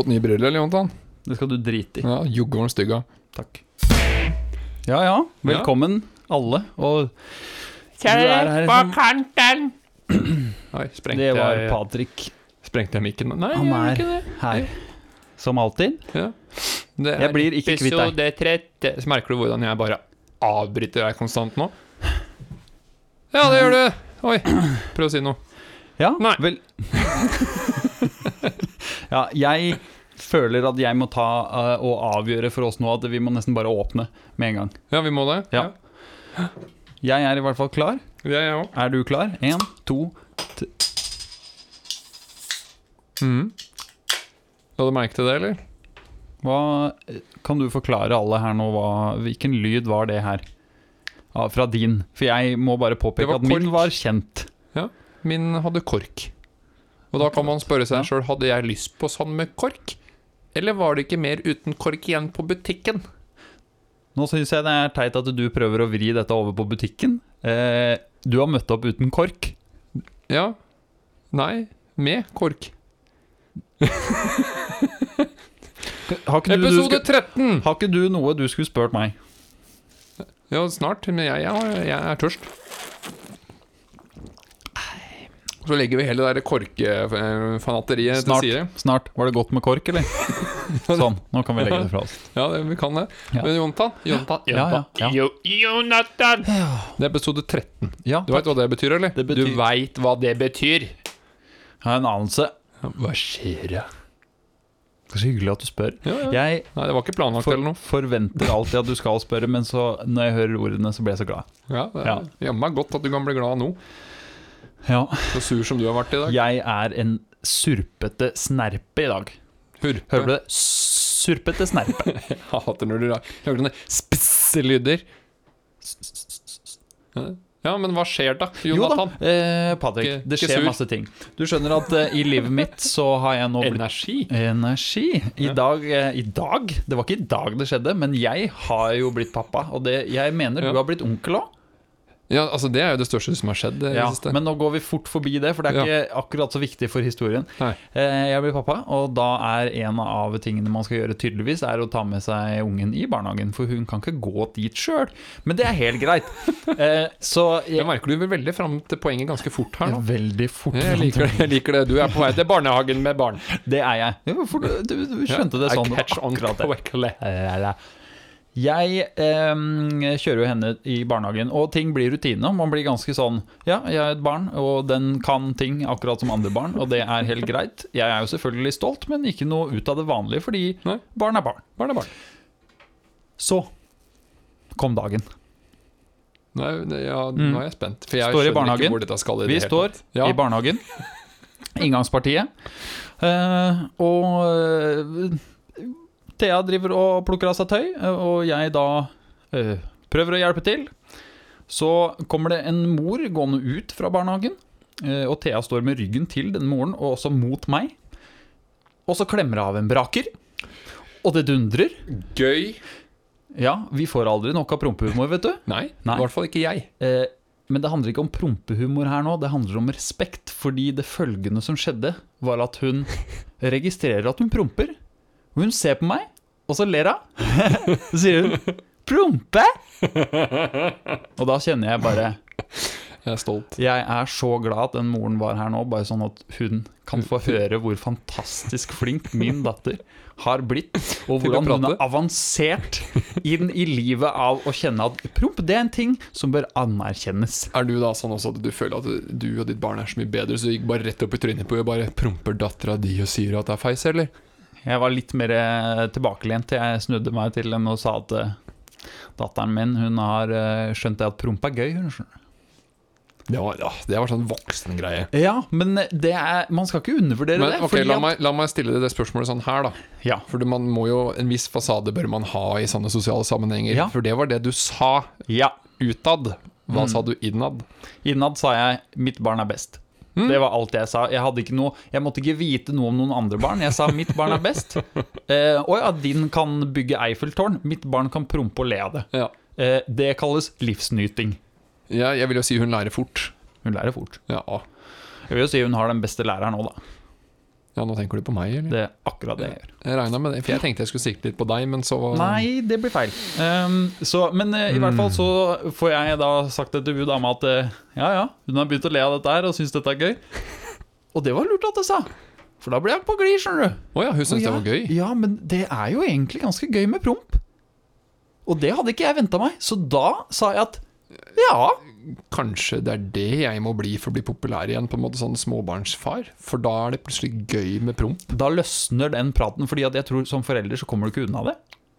fått nye briller, Jonathan? Det skal du drite i. Ja, var den stygga. Takk. Ja ja, velkommen alle. Og du er her som kanten. Oi, sprengte Det var jeg, Patrick sprengte jeg mikken? Nei, Han jeg gjorde er ikke det. her. Som alltid. Ja. Det Jeg blir ikke kvitt deg. episode 30. Så merker du hvordan jeg bare avbryter deg konstant nå? Ja, det gjør du. Oi, prøv å si noe. Ja, Nei. vel Ja, jeg føler at jeg må ta uh, og avgjøre for oss nå at vi må nesten bare åpne med en gang. Ja, vi må det. Ja. Jeg er i hvert fall klar. Ja, jeg òg. Er du klar? Én, to Mm. La du merke til det, eller? Hva Kan du forklare alle her nå hva, hvilken lyd var det her? Ja, fra din. For jeg må bare påpeke at min var kjent. Min hadde kork. Og da kan man spørre seg sjøl hadde jeg lyst på sånn med kork. Eller var det ikke mer uten kork igjen på butikken? Nå syns jeg det er teit at du prøver å vri dette over på butikken. Eh, du har møtt opp uten kork. Ja. Nei, med kork. Episode 13! har ikke du noe du skulle spurt meg? Ja, snart. Men jeg, jeg, jeg er tørst. Så legger vi hele det der korkefanateriet til Snart. side. Snart. Var det godt med kork, eller? Sånn, nå kan vi legge det fra oss. Ja, det, vi kan det. Ja. Men Jonatan Jonatan, Ja, ja, ja. Jo, Jonathan. Det er episode 13. ja Du veit hva det betyr, eller? Det betyr- Du veit hva det betyr. jeg har en anelse. Hva skjer da? Det er så hyggelig at du spør. Ja, ja. Jeg Nei, det var ikke planlagt for, eller noe. forventer alltid at du skal spørre, men så når jeg hører ordene, så blir jeg så glad. Ja, det Ja. er jammen godt at du kan bli glad nå. Ja. Så sur som du har vært i dag. Jeg er en surpete snerpe i dag. Hurpe. Hører du det? Surpete snerpe. Jeg hater når du la- lager sånne spisse lyder. Ja, men hva skjer da, Jo da, Jonathan? eh, Patrick, Ikke- det skjer sur. masse ting. Du skjønner at eh, i livet mitt så har jeg nå blitt Energi. Energi. I Ja. dag, eh, I dag? Det var ikke i dag det skjedde, men jeg har jo blitt pappa. Og det, jeg mener Ja. du har blitt onkel òg. Ja, altså Det er jo det største som har skjedd. Ja, siste. men nå går vi fort forbi det, for det er ikke akkurat så viktig for historien. Nei. Eh, Jeg blir pappa, og da er en av tingene man skal gjøre, tydeligvis, er å ta med seg ungen i barnehagen. For hun kan ikke gå dit sjøl. Men det er helt greit. Eh, Så Jeg jeg, merker du vil veldig fram til poenget ganske fort her nå. Veldig fort. Jeg liker det. jeg liker det Du er på vei til barnehagen med barn. Det er jeg. Du, du, skjønte det sånn. I catch on quickly. Jeg eh, kjører jo henne i barnehagen, og ting blir rutine. Man blir ganske sånn Ja, jeg er et barn, og den kan ting akkurat som andre barn, og det er helt greit. Jeg er jo selvfølgelig stolt, men ikke noe ut av det vanlige, fordi Nei. barn er barn. Barn er barn. Så kom dagen. Nå er, ja, Mm. nå er jeg spent. For jeg Står skjønner ikke hvor dette skal i Vi det hele står ja. i barnehagen. Inngangspartiet. Eh, og eh, Thea driver og plukker av seg tøy, eh, og jeg da eh, prøver å hjelpe til. Så kommer det en mor gående ut fra barnehagen, eh, og Thea står med ryggen til den moren, og også mot meg. Og så klemmer av en braker, og det dundrer. Gøy. Ja, vi får aldri nok av prompehumor, vet du. Nei, Nei. i hvert fall ikke jeg. Eh, men det handler ikke om prompehumor her nå, det handler om respekt. Fordi det følgende som skjedde, var at hun registrerer at hun promper. Og hun ser på meg, og så ler hun. Så sier hun 'prompe'? Og da kjenner jeg bare Jeg er stolt. Jeg er så glad at den moren var her nå, bare sånn at hun kan få høre hvor fantastisk flink min datter har blitt, og hvordan hun har avansert inn i livet av å kjenne at promp, det er en ting som bør anerkjennes. Er du da sånn også at du føler at du og ditt barn er så mye bedre, så du gikk bare rett opp i trynet på og bare promper dattera di og sier at det er feis, eller? Jeg var litt mer eh, tilbakelent til jeg snudde meg til henne og sa at eh, datteren min hun har eh, skjønt det at promp er gøy. Hun skjønner. Det var, ja, det var sånn voksengreie. Ja, men det er, man skal ikke undervurdere Men det. Okay, la meg, la meg stille deg det spørsmålet sånn her, da. ja, For man må jo, En viss fasade bør man ha i sånne sosiale sammenhenger. Ja. For det var det du sa ja. utad. Hva Mm. sa du innad? Innad sa jeg 'mitt barn er best'. Mm. Det var alt jeg sa. Jeg, noe, jeg måtte ikke vite noe om noen andre barn. Jeg sa 'mitt barn er best'. Eh, og ja, din kan bygge Eiffeltårn. Mitt barn kan prompe og le av det. Ja. Eh, det kalles livsnyting. ja, jeg vil jo si hun lærer fort. Hun lærer fort. Ja. Jeg vil jo si hun har den beste læreren òg, da. Ja, nå tenker du på meg, eller? Det er akkurat det jeg gjør. Jeg regna med det, for jeg tenkte jeg skulle sikte litt på deg, men så Nei, det blir feil. Um, så, men uh, i hvert fall så får jeg da sagt det til hun dama at eh, ja ja, hun har begynt å le av dette her og syns dette er gøy. Og det var lurt at jeg sa, for da ble jeg på glid, skjønner du. Å ja, hun syntes det ja, var gøy? Ja, men det er jo egentlig ganske gøy med promp. Og det hadde ikke jeg venta meg, så da sa jeg at ja. Kanskje det er det jeg må bli for å bli populær igjen, på en måte sånn småbarnsfar? For da er det plutselig gøy med promp? Da løsner den praten, fordi at jeg tror som forelder så kommer du ikke unna det.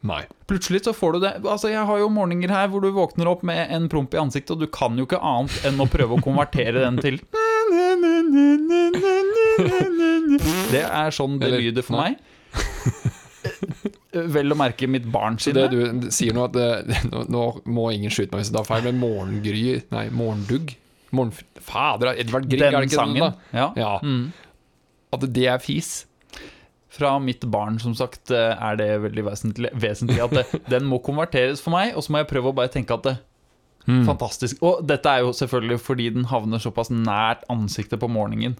Nei. Plutselig så får du det Altså Jeg har jo morgener her hvor du våkner opp med en promp i ansiktet, og du kan jo ikke annet enn å prøve å konvertere den til Det er sånn det lyder for meg. Vel å merke mitt barn Så sine. det du sier nå, at det, nå, nå må ingen skyte meg hvis det er feil, men morgengry Nei, morgendugg? Morgen, fader, Edvard Grieg, er det ikke sangen. den, da? Ja. Ja. Mm. At det er fis? Fra mitt barn, som sagt, eh, er det veldig vesentlig, vesentlig at det, den må konverteres for meg, og så må jeg prøve å bare tenke at det Mm. Fantastisk. Og dette er jo selvfølgelig fordi den havner såpass nært ansiktet på morgenen.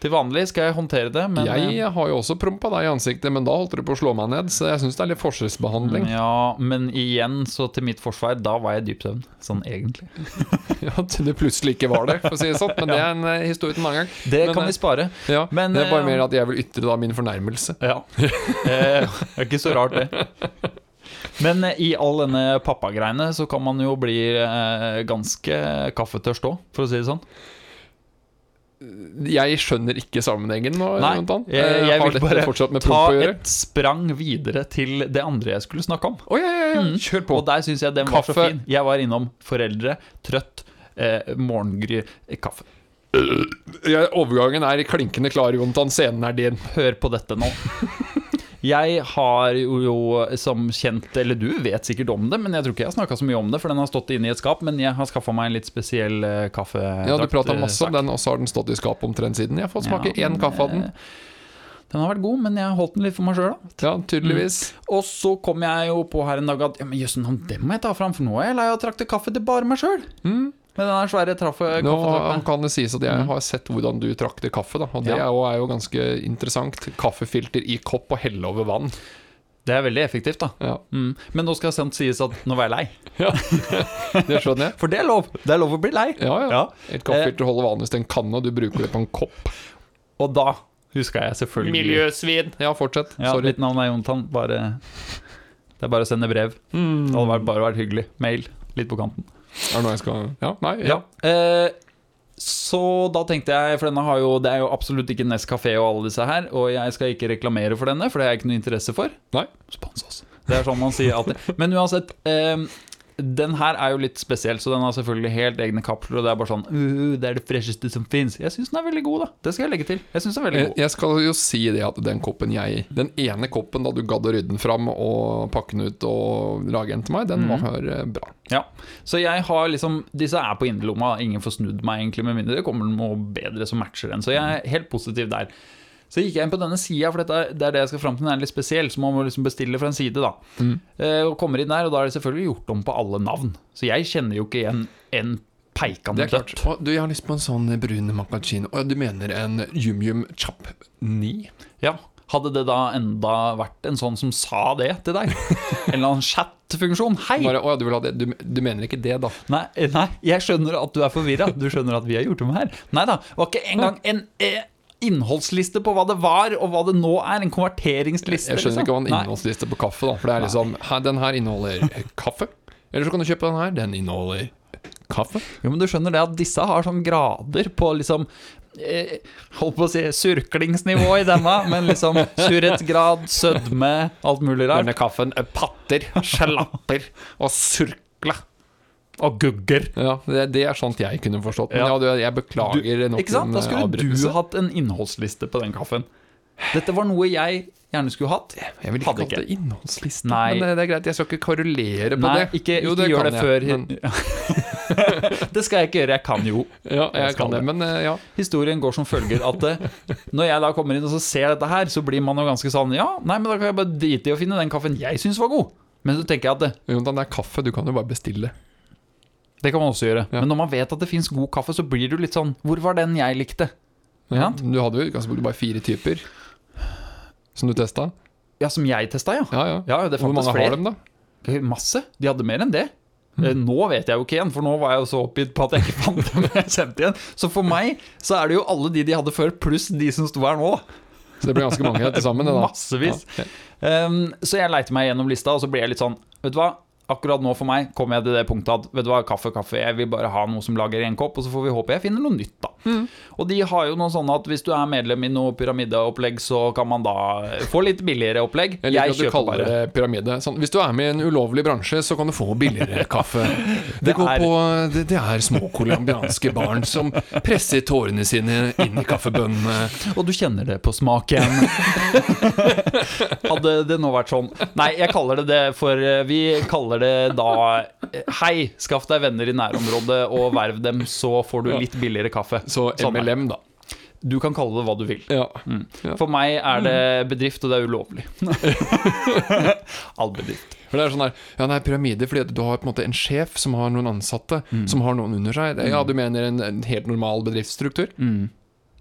Til vanlig skal jeg håndtere det, men jeg eh, har jo også prompa deg i ansiktet, men da holdt du på å slå meg ned, så jeg syns det er litt forskjellsbehandling. Ja, men igjen, så til mitt forsvar, da var jeg dyp søvn. Sånn egentlig. Ja, Til det plutselig ikke var det, for å si det sånn. Men det er en eh, historie til en annen gang. Det Men, kan eh, vi spare. Ja, Men, det er bare eh, mer at jeg vil ytre da min fornærmelse. Ja. Eh, det er ikke så rart, det. Men eh, i all denne pappagreiene så kan man jo bli eh, ganske kaffetørst òg, for å si det sånn. Jeg skjønner ikke sammenhengen nå, Nei, jeg, Eh, jeg vil bare ta et sprang videre til det andre jeg skulle snakke om. Oh, ja, ja, ja, Mm. kjør på. Og der syns jeg den var så Kaffe. fin. Jeg var innom foreldre, trøtt, eh, morgengry, eh, kaffe. Ja, overgangen er klinkende klar, Jontan. Scenen er din. Hør på dette nå. Jeg har jo, som kjent, eller du vet sikkert om det, men jeg tror ikke jeg har snakka så mye om det, for den har stått inne i et skap. Men jeg har skaffa meg en litt spesiell eh, kaffedrakt. Ja, du prata masse om eh, den, og så har den stått i skapet omtrent siden. Jeg har fått smake Ja, én kaffe av den. eh, Den har vært god, men jeg har holdt den litt for meg sjøl, da. Ja, tydeligvis. Og så kom jeg jo på her en dag at ja, men jøssen, den det må jeg ta fram, for nå er jeg lei av å trakte kaffe til bare meg sjøl. Mm. Med den svære traffe Nå kan det sies at jeg har sett hvordan du trakter kaffe, da. Og det Mm. Ja. er, jo, er jo ganske interessant. Kaffefilter i kopp og helle over vann. Det er veldig effektivt, da. Ja, Mm. Men nå skal sant sies at nå var jeg lei. Det skjønner jeg. For det er lov. Det er lov å bli lei. Ja, ja. Ja. Et kaffefilter holder vanligvis til en kanne, og du bruker det på en kopp. Og da huska jeg selvfølgelig Miljøsvin. Ja, fortsett. Ja, Sorry. mitt navn er Jontan. Bare Det er bare å sende brev. Mm. Det hadde bare vært hyggelig. Mail. Litt på kanten. Er det noe jeg skal Ja, nei, ja. Ja. Eh, så da tenkte jeg, for denne har jo Det er jo absolutt ikke Nescafé og alle disse her, og jeg skal ikke reklamere for denne, for det har jeg ikke noe interesse for. Nei. Spons oss. Det er sånn man sier alltid. Men uansett, eh, den her er jo litt spesiell, så den har selvfølgelig helt egne kapsler, og det er bare sånn uh, Det er det fresheste som fins. Jeg syns den er veldig god, da. Det skal jeg legge til. Jeg synes den er veldig Jeg, god. jeg skal jo si det at den koppen jeg Den ene koppen da du gadd å rydde den fram og pakke den ut og lage en til meg, den mm. var eh, bra. Ja, så jeg har liksom Disse er på innerlomma, ingen får snudd meg egentlig med mindre det kommer noe bedre som matcher den. Så jeg er helt positiv der. Så gikk jeg inn på denne sida, for dette, det er det jeg skal fram til. Den er litt spesiell, så man må liksom bestille fra en side, da. Mm. Eh, og kommer inn der, og da er det selvfølgelig gjort om på alle navn. Så jeg kjenner jo ikke igjen en peikende dødt. Du, jeg har lyst på en sånn brun. Og du mener en Yum Yum Chap 9? Ja. Hadde det da enda vært en sånn som sa det til deg? En eller annen chat-funksjon? Hei! Bare, å, du, vil ha det. Du, du mener ikke det, da? Nei, eh, nei, jeg skjønner at du er forvirra. Du skjønner at vi har gjort om her. Nei da, var ikke engang en eh, innholdsliste på hva det var, og hva det nå er. En konverteringsliste. Jeg skjønner ikke hva en liksom. Innholdsliste på kaffe, da. For det er liksom her, Den her inneholder eh, kaffe. Eller så kan du kjøpe den her. Den inneholder kaffe. Jo, men du skjønner det at disse har sånn grader på liksom eh, Holdt på å si surklingsnivå i denne, men liksom surhetsgrad, sødme, alt mulig rart. Denne kaffen er patter, slapper og surkla. Og gugger. Ja, det, det er sånt jeg kunne forstått. Men Ja. du, jeg beklager nok Ikke sant? Da en, eh, skulle du hatt en innholdsliste på den kaffen. Dette var noe jeg gjerne skulle hatt. Jeg vil ikke Hadde kalle det innholdsliste. Nei. Men det, det er greit, jeg skal ikke korrelere på Nei, det. ikke, Jo, ikke gjør det før men- Det skal jeg ikke gjøre, jeg kan jo. Ja, Jeg kan det, det. men eh, ja. Historien går som følger at eh, når jeg da kommer inn og så ser dette her, så blir man jo ganske sånn Ja, nei, men da kan jeg bare drite i å finne den kaffen jeg syns var god. Men så tenker jeg at det, Jonathan, det er kaffe, du kan jo bare bestille. Det kan man også gjøre. Ja. Men når man vet at det fins god kaffe, så blir du litt sånn Hvor var den jeg likte? Ja. Du hadde jo ganske bare fire typer. som du testa? Ja, som jeg testa, ja. Ja, ja. Ja, Hvor mange flere. har dem, da? Masse. De hadde mer enn det. Eh, Nå vet jeg jo ikke igjen, for nå var jeg jo så oppgitt på at jeg ikke fant dem. jeg kjente igjen Så for meg så er det jo alle de de hadde før, pluss de som sto her nå. Så det ble ganske mange til sammen. Massevis. Ja. Um, så jeg leite meg gjennom lista, og så ble jeg litt sånn Vet du hva, akkurat nå for meg kommer jeg til det punktet at Vet du hva, kaffe, kaffe, jeg vil bare ha noe som lager en kopp, og så får vi håpe jeg finner noe nytt, da. Mm. Og de har jo noe sånn at hvis du er medlem i noe pyramideopplegg, så kan man da få litt billigere opplegg. Jeg liker Jeg at du kaller bare det pyramide. Sånn, hvis du er med i en ulovlig bransje, så kan du få billigere kaffe. Det, Det går er- på, det, det er små colombianske barn som presser tårene sine inn i kaffebønnene. Og du kjenner det på smaken. Hadde det nå vært sånn Nei, jeg kaller det det for eh, Vi kaller det da eh, Hei, skaff deg venner i nærområdet og verv dem, så får du litt billigere kaffe. Så. MLM, da. Du kan kalle det hva du vil. Ja. For meg er det bedrift, og det er ulovlig. All bedrift. For det er sånn her, ja, det er pyramide fordi du har på en måte en sjef som har noen ansatte, som har noen under seg. Ja, du mener en, en helt normal bedriftsstruktur,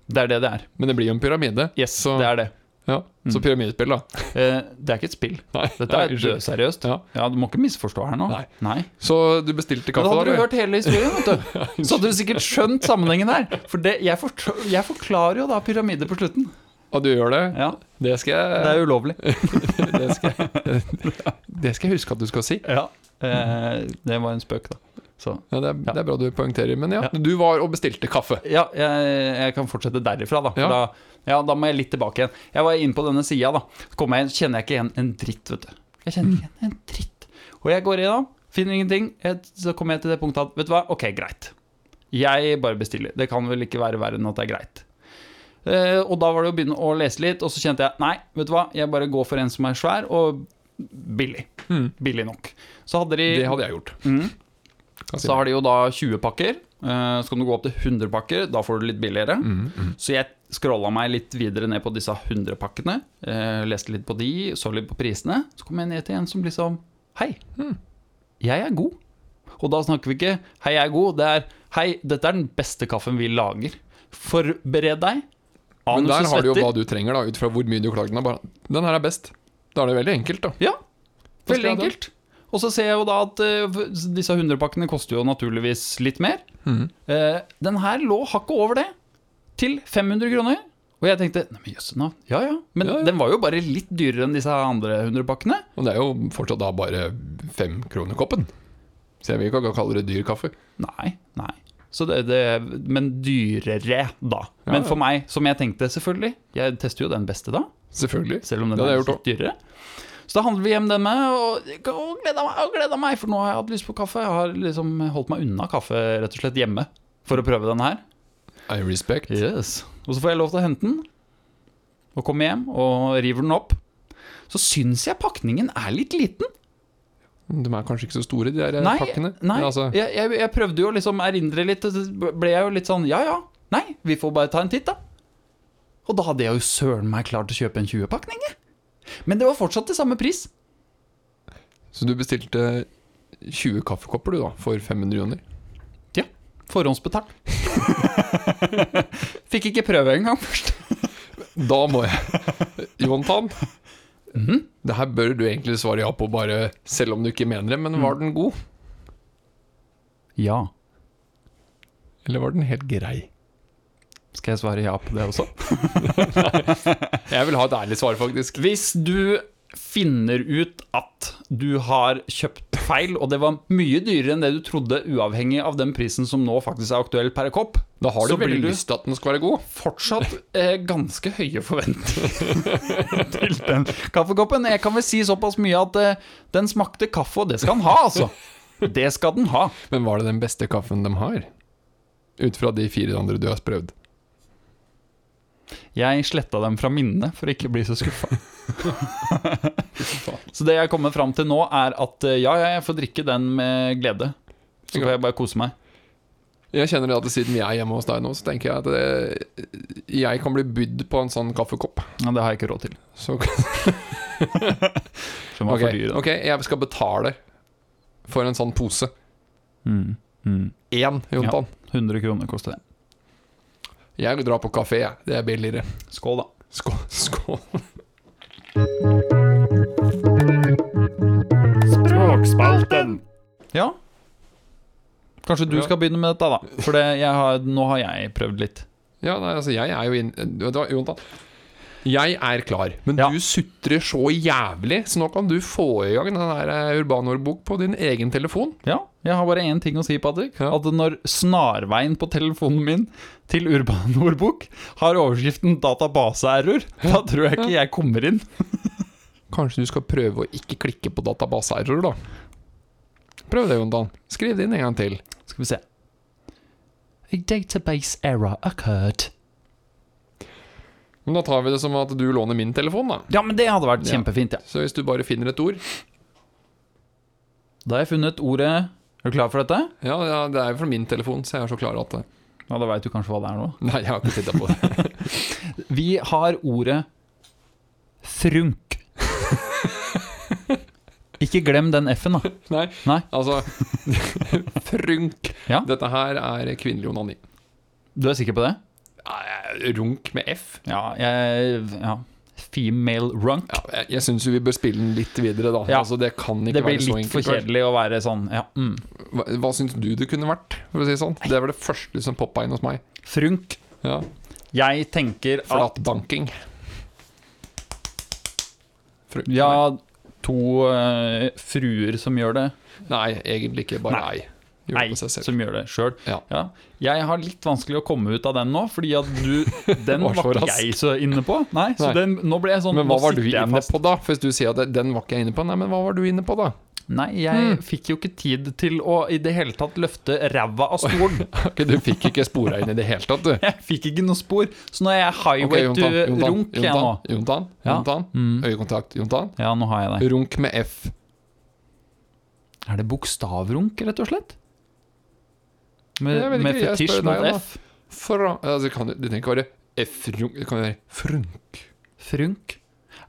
Det er det det er. men det blir jo en pyramide. Yes, så, det er det. Ja, så pyramidespill, da. Eh, det er ikke et spill. Nei, Dette er dødseriøst. Ja. Ja, du må ikke misforstå her nå. Nei. Så du bestilte kaffe? Da hadde du hørt hele historien, vet du, så hadde du sikkert skjønt sammenhengen her. For det, jeg, for, jeg forklarer jo da pyramider på slutten. Og du gjør det? Ja, Det skal Det er ulovlig. det skal, jeg- det skal jeg huske at du skal si. Ja. Eh, det var en spøk, da. Så. Ja, det, er, Ja. det er bra du poengterer. Men ja, Ja. du var og bestilte kaffe. Ja, jeg, jeg kan fortsette derifra, da. Ja. da. Ja, da må jeg litt tilbake igjen. Jeg var inne på denne sida, da. Så kommer jeg kjenner jeg ikke igjen en dritt, vet du. Jeg kjenner ikke igjen en dritt. Og jeg går igjennom, finner ingenting. Jeg, så kommer jeg til det punktet at vet du hva, ok, greit. Jeg bare bestiller. Det kan vel ikke være verre enn at det er greit. Uh, og da var det å begynne å lese litt, og så kjente jeg nei, vet du hva, jeg bare går for en som er svær og billig. Mm. Billig nok. Så hadde de Det hadde jeg gjort. Mhm. Så har de jo da 20 pakker. Eh, Så kan du gå opp til 100 pakker, da får du litt billigere. Mm, mm. Så jeg scrolla meg litt videre ned på disse 100 pakkene. eh, Leste litt på de, så litt på prisene. Så kom jeg ned til en som liksom Hei, mm. jeg er god. Og da snakker vi ikke 'hei, jeg er god', det er 'hei, dette er den beste kaffen vi lager'. Forbered deg. Men der har du jo hva du trenger, da, ut fra hvor mye du klager den. er Bare, den her er best. Da er det veldig enkelt, da. Ja, veldig enkelt. Og så ser jeg jo da at uh, disse 100-pakkene koster jo naturligvis litt mer. Mm. Uh, den her lå hakket over det, til 500 kroner. Og jeg tenkte nei, men jøsse navn, ja ja. Men Ja, ja. den var jo bare litt dyrere enn disse andre 100-pakkene. Og det er jo fortsatt da bare fem kroner koppen. Så jeg vil ikke kalle det dyr kaffe. Nei, nei. Så det, det, men dyrere, da. Ja, Men for meg, som jeg tenkte, selvfølgelig. Jeg tester jo den beste da, Selvfølgelig. selv om den er litt dyrere. Så da handler vi hjem den med, og, og gleda meg, og gleda meg, for nå har jeg hatt lyst på kaffe. Jeg har liksom holdt meg unna kaffe rett og slett hjemme for å prøve den her. I respect. Yes. Og så får jeg lov til å hente den, og komme hjem og river den opp. Så syns jeg pakningen er litt liten. De er kanskje ikke så store, de der eh, Nei, pakkene. nei. Altså, Jeg, jeg, jeg prøvde jo å liksom erindre litt, og så ble jeg jo litt sånn ja ja, nei, vi får bare ta en titt, da. Og da hadde jeg jo søren meg klart å kjøpe en 20-pakning, jeg. Men det var fortsatt til samme pris. så du bestilte 20 kaffekopper, du, da, for 500 kroner? Forhåndsbetalt. Fikk ikke prøve engang først. Da må jeg Jontan, Mhm. det her bør du egentlig svare ja på, bare selv om du ikke mener det. Men var Mm. den god? Ja. Eller var den helt grei? Skal jeg svare ja på det også? Jeg vil ha et ærlig svar, faktisk. Hvis du finner ut at du har kjøpt feil, og det var mye dyrere enn det du trodde, uavhengig av den prisen som nå faktisk er aktuell per kopp, Da har du Så blir veldig du- lyst til at den skal være god. fortsatt eh, ganske høye forventninger til den kaffekoppen. Jeg kan vel si såpass mye at eh, den smakte kaffe, og det skal den ha, altså. Det skal den ha. Men var det den beste kaffen de har? Ut fra de fire andre du har prøvd. Jeg sletta dem fra minnet for ikke å bli så skuffa. så det jeg kommer fram til nå, er at eh, ja, ja, jeg får drikke den med glede. Så får jeg bare kose meg. Jeg kjenner at siden vi er hjemme hos deg nå, så tenker jeg at det, jeg kan bli bydd på en sånn kaffekopp. Ja, det har jeg ikke råd til. Så, okay, ok, jeg skal betale for en sånn pose. Mm, mm. Én, Jontan. 100 kroner koster det. Jeg drar på kafé. Det er billigere. Skål, da. Skål. Skål. Språkspalten. Ja. Kanskje du Ja. skal begynne med dette, da. For det, har, nå har jeg prøvd litt. Ja, nei, altså, jeg er jo inn... Vet du hva, Jonathan? Jeg er klar, men Ja. du sutrer så jævlig, så nå kan du få i gang den eh, urbanordbok på din egen telefon. Ja, jeg har bare én ting å si, Patrick. Ja. At når snarveien på telefonen min til Urban ordbok har overskriften 'databaseerror', da tror jeg ikke jeg kommer inn. Kanskje du skal prøve å ikke klikke på databaseerror, da. Prøv det, Jondan. Skriv det inn en gang til. Skal vi se. A database error occurred. Men da tar vi det som at du låner min telefon, da. Ja, men det hadde vært kjempefint, ja. Så hvis du bare finner et ord Da har jeg funnet ordet Er du klar for dette? Ja, ja det er jo fra min telefon, så jeg er så klar at Ja, Da veit du kanskje hva det er nå. Nei, jeg har ikke titta på det. Vi har ordet frunk. Ikke glem den F-en, da. Nei, Nei. altså Frunk. Ja. Dette her er kvinnelig onani. Du er sikker på det? Runk med F. Ja, jeg Ja. Female runk. Ja, jeg jeg syns vi bør spille den litt videre, da. Ja. Altså, det kan ikke det blir være så litt for kjedelig å være sånn ja. Mm. Hva, hva syns du det kunne vært? For å si det sånn Det var det første som poppa inn hos meg. Frunk. Ja, Jeg tenker at Flatbanking. Frunk. Ja, to uh, fruer som gjør det. Nei, egentlig ikke. Bare Nei. ei. Gjør det Ei på seg selv. som gjør det sjøl. Ja. Jeg har litt vanskelig å komme ut av den nå, fordi at du Den Var var, ikke jeg så inne på. Nei, så Nei. Den, nå ble jeg sånn Men hva var du inne på, da? Hvis du sier at den var ikke jeg inne på, nei, men hva var du inne på, da? Nei, jeg Hmm. fikk jo ikke tid til å i det hele tatt løfte ræva av stolen. Ok, Du fikk ikke spora inn i det hele tatt, du. Jeg fikk ikke noe spor, så nå er jeg highway highway Jontan, to Jontan, runk jeg nå. Jontan, Jontan, Ja. Jontan. Mm. Øyekontakt, Jontan. Ja, nå har jeg det. Runk med F. Er det bokstavrunk, rett og slett? Med, ikke, fetisj mot deg. F? Fra, altså, kan, det trenger ikke være F-runk, det kan være frunk. Frunk?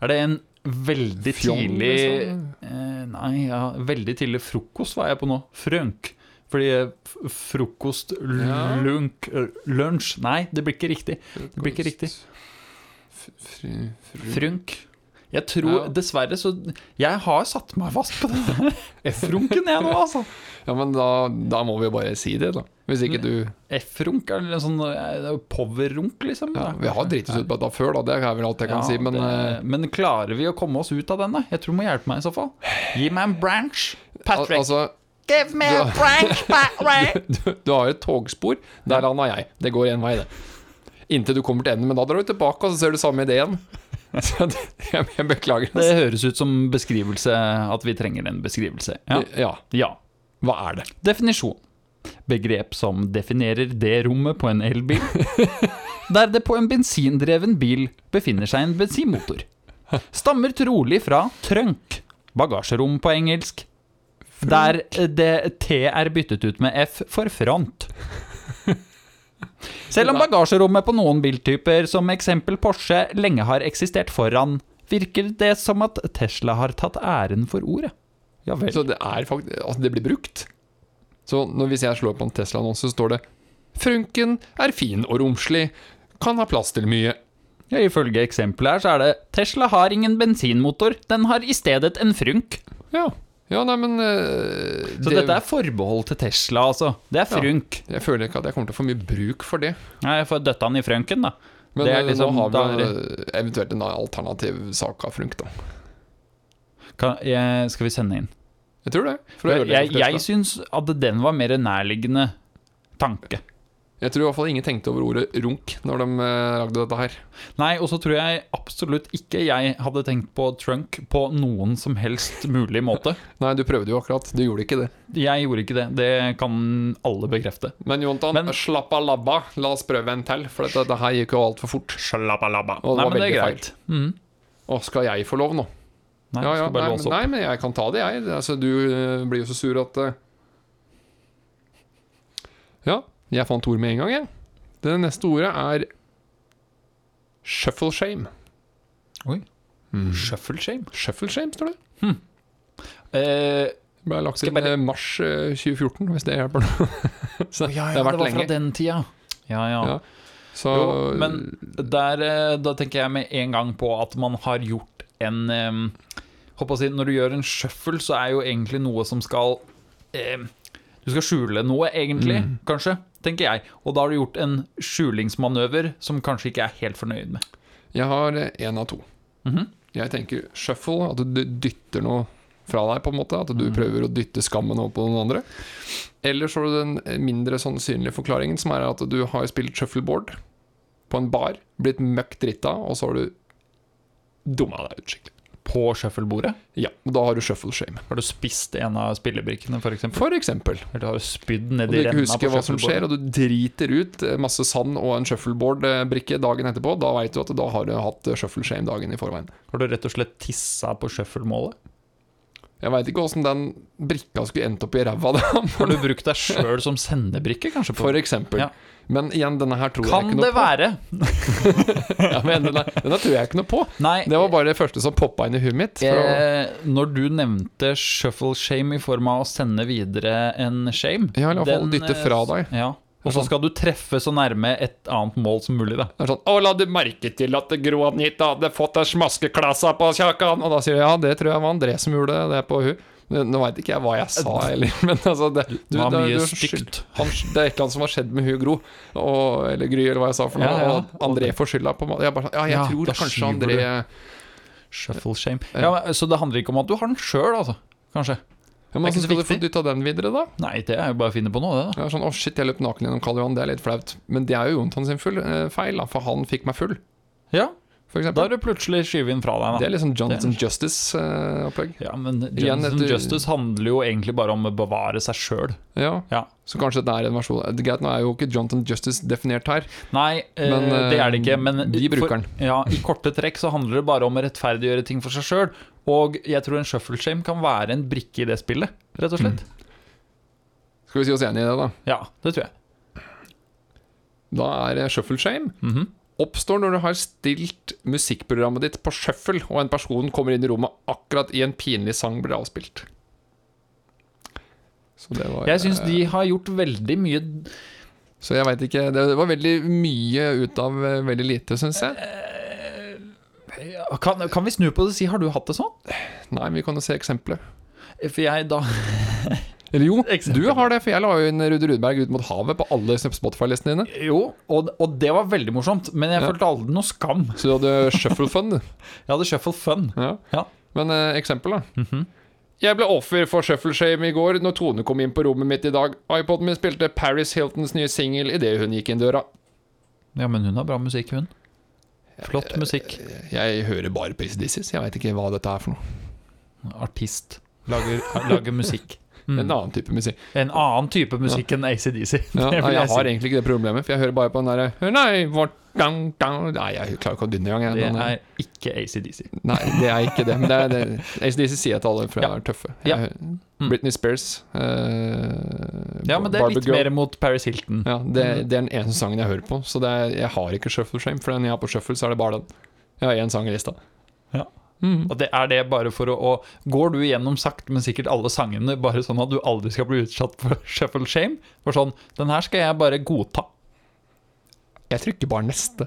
Er det en veldig Fjong, tidlig liksom. eh, Nei, ja, veldig tidlig frokost var jeg på nå. Frunk. Fordi eh, frokost, lunk, eh, lunsj Nei, det blir ikke riktig. Det blir ikke riktig. Frunk. Jeg tror Ja. dessverre så Jeg har satt meg fast på den F-runken, jeg nå, altså. Ja, men da, da må vi jo bare si det, da. Hvis ikke du F-runk er en sånn eh, er power-runk, liksom. ja, Vi har driti oss ut på dette før, da. Det er vel alt jeg kan Ja, si. Men det, eh, men klarer vi å komme oss ut av den, da? Jeg tror du må hjelpe meg i så fall. Gi meg en branch, Patrick. al altså Give me a branch, Patrick. du, du har jo et togspor. Der landa jeg. Det går én vei, det. Inntil du kommer til enden, men da drar du tilbake, og så ser du samme ideen. Jeg beklager. Det Altså. høres ut som beskrivelse at vi trenger en beskrivelse. Ja. Ja. ja. Hva er det? Definisjon. Begrep som definerer det rommet på en elbil der det på en bensindreven bil befinner seg en bensinmotor. Stammer trolig fra trunk, bagasjerom på engelsk, der det T er byttet ut med F for front. Selv om bagasjerommet på noen biltyper, som eksempel Porsche, lenge har eksistert foran, virker det som at Tesla har tatt æren for ordet. Ja vel. Så det er faktisk Altså, det blir brukt. Så når, hvis jeg slår på en Tesla-annonse, så står det Frunken er fin og romslig. Kan ha plass til mye. Ja, ifølge eksempelet her så er det Tesla har ingen bensinmotor, den har i stedet en frunk. Ja. Ja, nei, men eh, Så dette er forbehold til Tesla, altså. Det er Ja. frunk. Jeg føler ikke at jeg kommer til å få mye bruk for det. Nei, jeg får døtta den i frunken, da. Men Det er eh, liksom- nå har vi da er eventuelt en alternativ sak av frunk, da. Kan, jeg, skal vi sende inn? Jeg tror det. Jeg, jeg, jeg syns at den var mer nærliggende tanke. Jeg tror i hvert fall ingen tenkte over ordet runk når de eh, lagde dette her. Nei, og så tror jeg absolutt ikke jeg hadde tenkt på trunk på noen som helst mulig måte. Nei, du prøvde jo akkurat. Du gjorde ikke det. Jeg gjorde ikke det. Det kan alle bekrefte. Men Jontan, Men- slapp av labba. La oss prøve en til, for dette, dette her gikk jo altfor fort. Sjalabbalabba. Og det Nei, var men det er veldig feil. Mm. Mhm. Og skal jeg få lov nå? Nei, ja, ja, skal bare nei, låse opp. nei, men jeg kan ta det, jeg. Altså, du eh, blir jo så sur at eh, Ja, jeg fant ord med en gang, jeg. Det neste ordet er shuffle shame. Oi. Mm. Shuffle shame. Shuffle shame, står det. Eh, Det ble lagt inn bare- eh, mars eh, 2014, hvis det hjelper noe. så ja, det har vært det var lenge. fra den tida. Ja, ja. Ja. Så Jo, men der, eh, da tenker jeg med en gang på at man har gjort en um, Håper å si, Når du gjør en shuffle, så er jo egentlig noe som skal em, Du skal skjule noe, egentlig, kanskje, tenker jeg. Og da har du gjort en skjulingsmanøver som kanskje ikke er helt fornøyd med. Jeg har én av to. Mhm. Jeg tenker shuffle, at du dytter noe fra deg, på en måte. At du prøver å dytte skammen over på noen andre. Eller så har du den mindre sånn synlige forklaringen, som er at du har spilt shuffleboard på en bar, blitt møkk dritta, og så har du dumma deg ut skikkelig. På shufflebordet Ja, og da har du shuffle shame. har du spist en av spillebrikkene, f.eks. For eksempel. Eller har du spydd Og ned du ikke husker hva som skjer, og du driter ut eh, masse sand og en shuffleboard-brikke dagen etterpå, da veit du at da har du hatt eh, shuffle shame dagen i forveien. Har du rett og slett tissa på shufflemålet? Jeg veit ikke åssen den brikka skulle endt opp i ræva da, Har du brukt deg sjøl som sendebrikke, kanskje? På? for eksempel. Ja. Men igjen, denne her tror Kan jeg ikke noe på. Kan det være? Ja, men denne, denne tror jeg ikke noe på. Nei, Det var bare det første som poppa inn i huet mitt. Eh, når du nevnte shuffle shame i form av å sende videre en shame Ja, eller i hvert fall dytte eh, fra deg. Ja. Og så skal du treffe så nærme et annet mål som mulig, da. det er sånn 'Å, la du merke til at Gro Anita hadde fått en smaskeklasse på kjakan?' Og da sier jeg ja, det tror jeg var André som gjorde det på hun. Nå veit ikke jeg hva jeg sa, heller, Men altså det, du, Det det- du- stygt. Han, det er et eller annet som har skjedd med hun Gro, og, eller Gry, eller hva jeg sa for noe. Ja, ja. Og André får skylda på meg. Jeg bare, ja, jeg Ja, tror kanskje André Shuffle shame. Ja. Men, så det handler ikke om at du har den sjøl, altså? Kanskje? ja, Men er skal du få dytta den videre, da? Nei, det er jo bare å finne på noe, det, da. Er sånn, å shit, jeg løp naken gjennom Karl Johan, det er litt flaut. Men det er jo Jontan sin full, eh, feil, da, for han fikk meg full, Ja, da har du plutselig skyvet inn fra deg, Det er Jonathan er- Justice-opplegg. Ja, men Johnson etter- Justice handler jo egentlig bare om å bevare seg sjøl. ja, Ja. så kanskje det er en versjon er Greit, nå er jo ikke Johnson Justice definert her, Nei, men, uh, det er det ikke. Men de bruker den. Ja, I korte trekk så handler det bare om å rettferdiggjøre ting for seg sjøl. Og jeg tror en shuffle shame kan være en brikke i det spillet, rett og slett. skal vi si oss enig i det, da? Ja, det tror jeg. Da er shuffle shame. Mhm. Oppstår når du har stilt musikkprogrammet ditt på shuffle, og en person kommer inn i rommet akkurat i en pinlig sang blir avspilt. Så det var Jeg syns de har gjort veldig mye Så jeg veit ikke Det var veldig mye ut av eh, veldig lite, syns jeg. kan, kan vi snu på det og si har du hatt det sånn? Nei, vi kan jo se eksempelet. For jeg da Eller jo, Eksempel. du har det, for jeg la jo inn Rude Rudberg ut mot havet på alle Spotify-listene dine. Jo, og, og det var veldig morsomt, men jeg Ja. følte aldri noe skam. Så du hadde shuffle fun. du. Jeg hadde shuffle fun. Ja. Ja. Men eh, eksempel, da. Mhm. Jeg ble offer for shuffle shame i går når Tone kom inn på rommet mitt i dag. iPoden min spilte Paris Hiltons nye singel idet hun gikk inn døra. Ja, men hun har bra musikk, hun. Flott musikk. Jeg hører bare Pace ACDC, jeg veit ikke hva dette er for noe. Artist. Lager, lager musikk. Mm. En annen type musikk. En annen type musikk enn ACDC. Ja, nei, jeg har egentlig ikke det problemet, for jeg hører bare på den derre Nei, vårt dang, dang. Nei, jeg klarer ikke å dynne engang. Det. Er ikke ACDC. Nei, det er ikke det. Men det er det. ACDC sier jeg til alle, for Ja. jeg er tøffe. Ja. Mm. Britney Spears. Uh, Ja, men det er Barbie litt Girl. mer mot Paris Hilton. Ja, det, det er den eneste sangen jeg hører på. Så det er, jeg har ikke shuffle shame, for når jeg har på shuffle, så er det bare den. Jeg har én sang i lista. Ja. Mm. Og det er det bare for å, å Går du gjennom sakte, men sikkert alle sangene bare sånn at du aldri skal bli utsatt for shuffle shame? For sånn Den her skal jeg bare godta. Jeg trykker bare neste.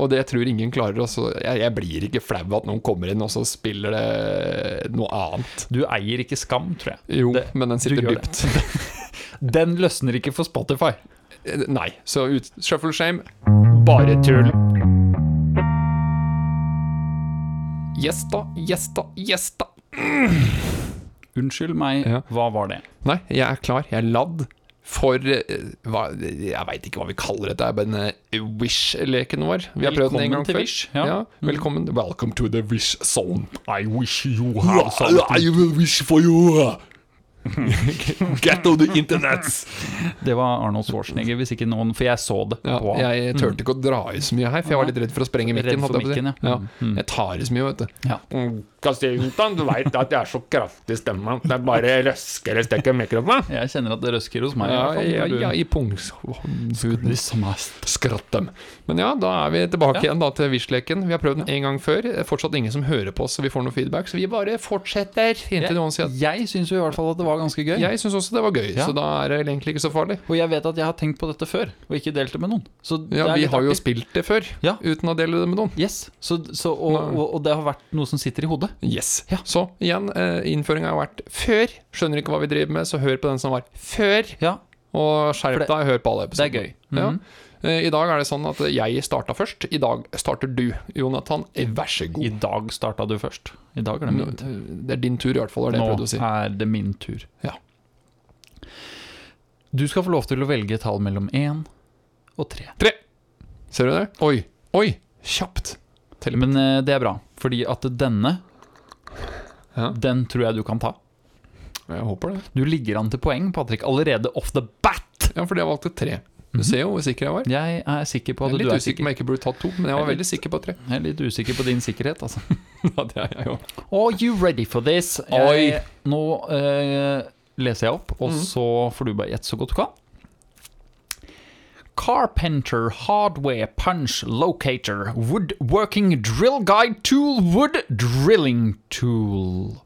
Og det tror ingen klarer. Også. Jeg, jeg blir ikke flau at noen kommer inn og så spiller det noe annet. Du eier ikke skam, tror jeg. Jo, Det- men den sitter dypt. Den løsner ikke for Spotify. Eh, Nei, så ut, shuffle shame bare tull. Gjesta, yes da. Unnskyld meg, Ja. hva var det? Nei, jeg er klar. Jeg er ladd for eh, hva, Jeg veit ikke hva vi kaller dette. men eh, Wish-leken vår. Vi har prøvd den en gang før. Wish, ja. Ja, velkommen. Welcome to the Wish zone. I wish you have something. I will wish for you. Get on the internets. Det var Arnold Schwarzenegger, hvis ikke noen For jeg så det. Ja, på jeg turte ikke å dra i så mye her, for jeg var litt redd for å sprenge mikken. Redd for jeg mikken, ja. ja. Jeg tar i så mye, vet du. Ja. Mm, Kastintan, du veit at jeg er så kraftig i stemmen. Det er bare røsker eller stekker mikrofonen. Jeg kjenner at det røsker hos meg. Ja, i, fall, ja, du- ja, i pungshuden. Skratt dem. Men ja, da er vi tilbake Ja. igjen da til Wish-leken. Vi har prøvd den en gang før. Er Fortsatt ingen som hører på oss, så vi får noe feedback. Så vi bare fortsetter inntil noen sier at Jeg syns jo i hvert fall at det var ganske gøy. Jeg syns også det var gøy, Ja. så da er det egentlig ikke så farlig. Og jeg vet at jeg har tenkt på dette før, og ikke delt det med noen. Så det Ja, Vi har jo artig. spilt det før, Ja. uten å dele det med noen. Yes, så, så, og, og, og det har vært noe som sitter i hodet. Yes. Ja. Så igjen, eh, innføringa har vært før. Skjønner ikke hva vi driver med, så hør på den som var før. Ja, Og skjerp deg, hør på alle det er gøy. Ja. -hmm. Eh, I dag er det sånn at jeg starta først. I dag starter du, Jonathan. Vær så god. I dag starta du først. I dag er det min tur. Det er din tur, i hvert fall. det Nå å si. er det min tur. Ja. Du skal få lov til å velge et tall mellom én og tre. Ser du det? Oi, oi, kjapt. Men eh, det er bra, fordi at denne, Ja. den tror jeg du kan ta. Jeg håper det. Du ligger an til poeng, Patrick, allerede off the bat. Ja, fordi jeg valgte tre. Du ser jo hvor sikker jeg var. Jeg er sikker på Jeg at er du litt er usikker sikker. om jeg ikke burde tatt to, men jeg var Jeg veldig veldig sikker på tre. Jeg er litt usikker på din sikkerhet, altså. Ja, det er jeg jo. Are you ready for this? Jeg, nå eh, leser jeg opp, og mm. så får du bare gjette så godt du kan. Carpenter hardware punch locator woodworking drill guide tool wood drilling tool.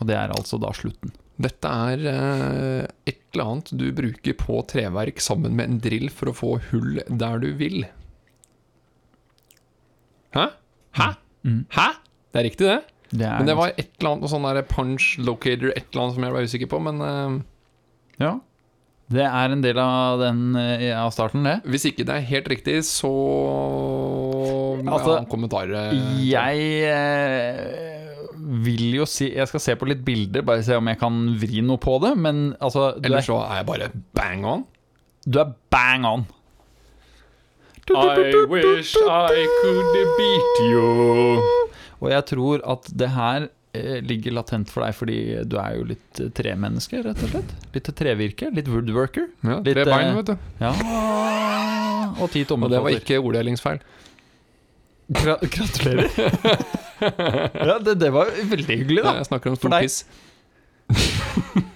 Og det er altså da slutten. Dette er eh, et eller annet du bruker på treverk sammen med en drill for å få hull der du vil. Hæ? Hæ? Mm. Hæ? Det er riktig, det. Det er Men det var et eller annet noe sånn der punch locator, et eller annet som jeg ble usikker på. Men eh, Ja. Det er en del av den eh, av starten, det. hvis ikke det er helt riktig, så Altså, jeg ha en kommentar. eh, Jeg vil jo si Jeg skal se på litt bilder, bare se om jeg kan vri noe på det. Men altså, du Eller er, så er jeg bare bang on. du er bang on. I wish I could beat you. Og jeg tror at det her eh, ligger latent for deg fordi du er jo litt eh, tremenneske, rett og slett. Litt trevirke, litt woodworker. Ja, tre bein, eh, vet du. Ja Og ti Og det var ikke orddelingsfeil. Gra gratulerer. ja, det, det var veldig hyggelig, da. Jeg snakker om stor piss.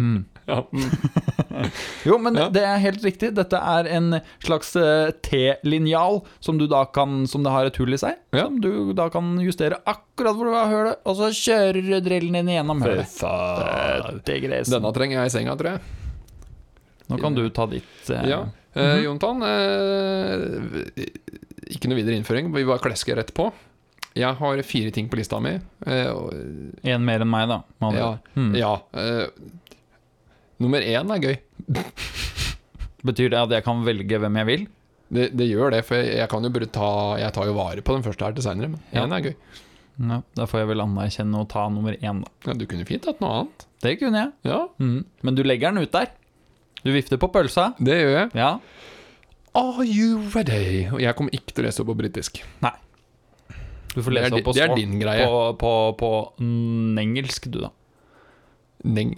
Mm. Ja. Jo, men Ja. det er helt riktig. Dette er en slags eh, T-linjal som du da kan Som det har et hull i seg. Ja. Som du da kan justere akkurat hvor du har hølet, og så kjører du drillen din gjennom hølet. Det. Denne trenger jeg i senga, tror jeg. Nå kan du ta ditt. eh, Ja. Eh, Jontan, eh, ikke noe videre innføring. Vi bare klesker rett på. Jeg har fire ting på lista mi. Én En mer enn meg, da. ja. Mm. ja eh, nummer én er gøy. Betyr det at jeg kan velge hvem jeg vil? Det, det gjør det, for jeg, jeg kan jo bare ta Jeg tar jo vare på den første her til seinere, men Ja. er gøy. Ja, da får jeg vel anerkjenne å ta nummer én, da. Ja, du kunne fint hatt noe annet. Det kunne jeg. Ja, Mm. Men du legger den ut der. Du vifter på pølsa. det gjør jeg. Ja. Are you ready? Og jeg kommer ikke til å lese opp på britisk. Du får lese opp på, det er din greie. på, på, på mm, engelsk, du, da. Neng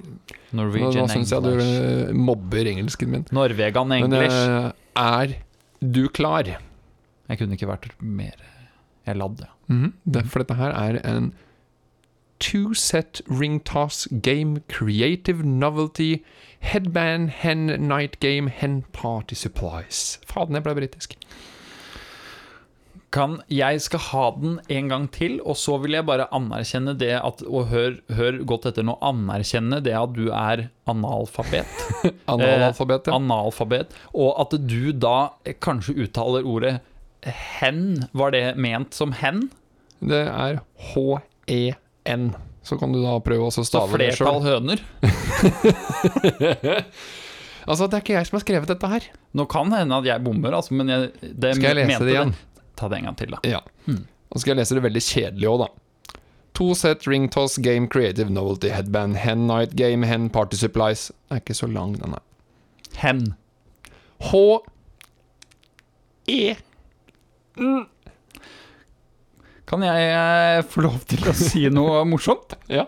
Nå, Norwegian nå syns jeg du eh, mobber engelsken min. Norvegan Men English. eh, er du klar? Jeg kunne ikke vært mer Jeg ladde. Mhm. det, for dette her er en two-set ring toss game creative novelty headband hen night game hen party supplies. Faden, jeg ble britisk. Kan jeg skal ha den en gang til, og så vil jeg bare anerkjenne det at Og hør, hør godt etter nå. Anerkjenne det at du er analfabet. Analfabet, ja. Analfabet. Og at du da kanskje uttaler ordet hen. Var det ment som hen? Det er H-E-N. Så kan du da prøve å stave det flertall høner. Altså, det er ikke jeg som har skrevet dette her. Nå kan det hende at jeg bommer, altså, men jeg, det Skal jeg lese det igjen? Ta det en gang til, da. Ja. Mm. Og skal jeg lese det veldig kjedelig òg, da. To set ring toss game creative novelty headband hen night game hen party supplies. Den er ikke så lang, den her. Hen. H E Kan jeg eh, få lov til å si noe morsomt? Ja.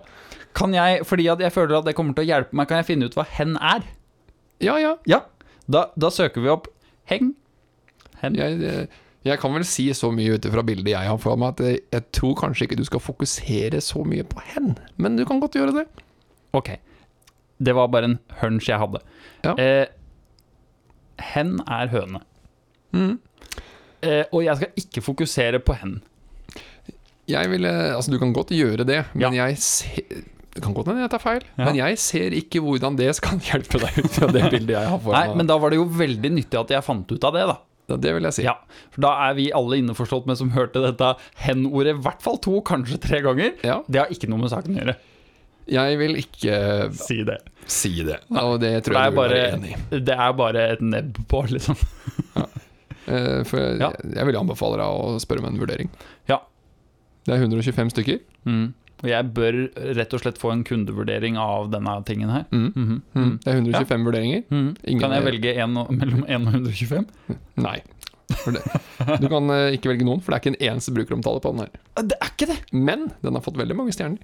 Kan jeg, fordi jeg føler at det kommer til å hjelpe meg, kan jeg finne ut hva hen er? Ja, ja. Ja. Da, da søker vi opp heng. Hen. Jeg, eh, jeg kan vel si så mye ut ifra bildet jeg har for meg, at jeg, jeg tror kanskje ikke du skal fokusere så mye på hen. Men du kan godt gjøre det. Ok. Det var bare en hunch jeg hadde. Ja. Eh, hen er høne. Mm. Eh, og jeg skal ikke fokusere på hen. Jeg ville Altså, du kan godt gjøre det, men Ja. jeg ser Det kan godt hende jeg tar feil, Ja. men jeg ser ikke hvordan det skal hjelpe deg ut fra det bildet jeg har Nei, foran meg. men da var det jo veldig nyttig at jeg fant ut av det, da. Ja, Det vil jeg si. Ja, for da er vi alle innforstått med som hørte dette hen-ordet i hvert fall to, kanskje tre ganger. Ja. Det har ikke noe med saken å gjøre. Jeg vil ikke Si det. si det, og det tror det jeg du vil bare, være enig i. det er bare et nebb på, liksom. ja. For jeg, jeg vil anbefale deg å spørre om en vurdering. Ja. Det er 125 stykker. Mm. Og jeg bør rett og slett få en kundevurdering av denne tingen her. Mm. Mm -hmm. Det er 125 vurderinger. Mhm. Ingen Kan jeg velge en, og- mellom 1 og 125? Nei. Du kan eh, ikke velge noen, for det er ikke en eneste brukeromtale på den her. Det er ikke det! Men den har fått veldig mange stjerner.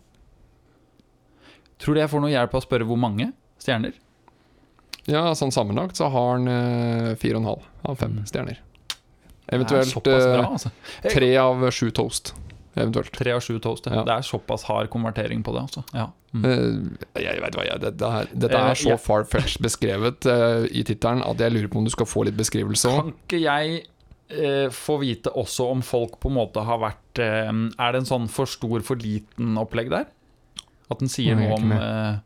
Tror du jeg får noe hjelp av å spørre hvor mange stjerner? Ja, sånn sammenlagt så har den eh, 4,5 av 5 stjerner. er Eventuelt bra, eh, altså. tre av sju toast. Eventuelt. 3 av 7 toast. ja. Det er såpass hard konvertering på det, altså. Ja. Mm. Eh, jeg vet hva jeg, Dette, her, dette Eh, er så ja. far-fetched beskrevet uh, i tittelen at jeg lurer på om du skal få litt beskrivelse òg. Kan ikke jeg uh, få vite også om folk på en måte har vært uh, Er det en sånn for stor, for liten opplegg der? At den sier er noe om eh,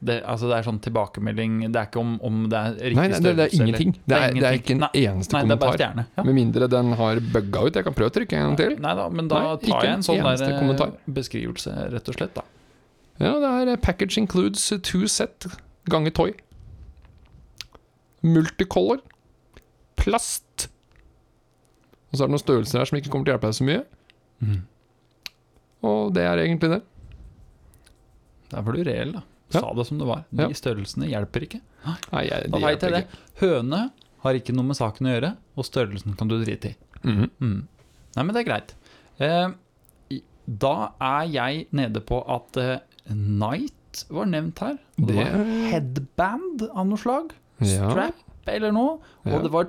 det, altså det er sånn tilbakemelding Det er ikke om, om det er riktig Nei, nei det, det er ingenting. Det er, det er ikke en nei, eneste nei, kommentar. stjerne. Ja. Med mindre den har bugga ut. Jeg kan prøve å trykke en gang til. Nei da, men da tar jeg en sånn der eh, kommentar. beskrivelse, rett og slett. da Ja, det er eh, package includes two set ganger toy. Multicolor. Plast. Og så er det noen størrelser her som ikke kommer til å hjelpe deg så mye. Mm. Og det er egentlig det. Der var du reell, da. Ja. Sa det som det var. De størrelsene hjelper ikke. Nei, jeg, Da veit jeg det. Høne har ikke noe med saken å gjøre, og størrelsen kan du drite i. Mm -hmm. Mm. Nei, men det er greit. Eh, da er jeg nede på at eh, Night var nevnt her. Og det, Det- var headband av noe slag. Ja. Strap eller noe. Og Ja. det var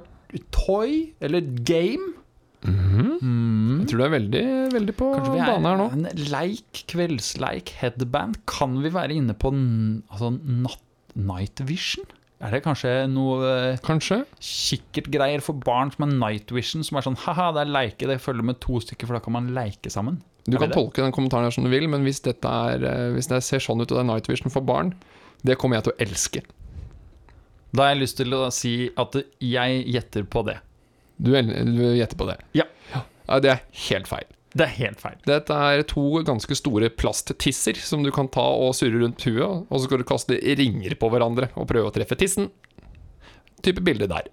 toy, eller game. Mm. Jeg tror du er veldig, veldig på banen her nå. en leik, kveldsleik, headband. Kan vi være inne på altså, natt, night vision? Er det kanskje noe eh, Kanskje. kikkertgreier for barn som er night vision, som er sånn haha, det er leike, det følger med to stykker, for da kan man leike sammen? Du kan det tolke den kommentaren her som du vil, men hvis, er, eh, hvis det ser sånn ut og det er Night Vision for barn, det kommer jeg til å elske. Da har jeg lyst til å si at jeg gjetter på det. Du, du gjetter på det? Ja. ja. Det er helt feil. Det er helt feil. Dette er to ganske store plasttisser som du kan ta og surre rundt huet, og så skal du kaste ringer på hverandre og prøve å treffe tissen. Type bilde der.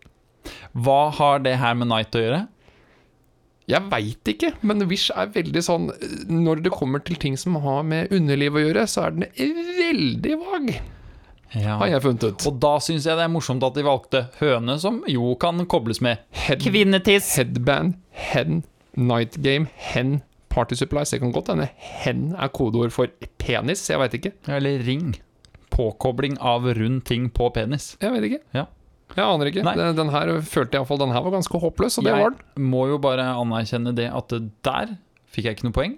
Hva har det her med night å gjøre? Jeg veit ikke, men Wish er veldig sånn Når det kommer til ting som har med underliv å gjøre, så er den veldig vag, Ja. har jeg funnet ut. Og da syns jeg det er morsomt at de valgte høne, som jo kan kobles med Head, kvinnetiss. headband, hen, night game, hen, party supplies. Det kan godt hende hen er kodeord for penis, jeg veit ikke. Eller ring. Påkobling av rund ting på penis. Jeg vet ikke. Ja. Jeg aner ikke. Nei. Den, den her følte jeg iallfall den her var ganske håpløs, og det jeg var den. må jo bare anerkjenne det at der fikk jeg ikke noe poeng.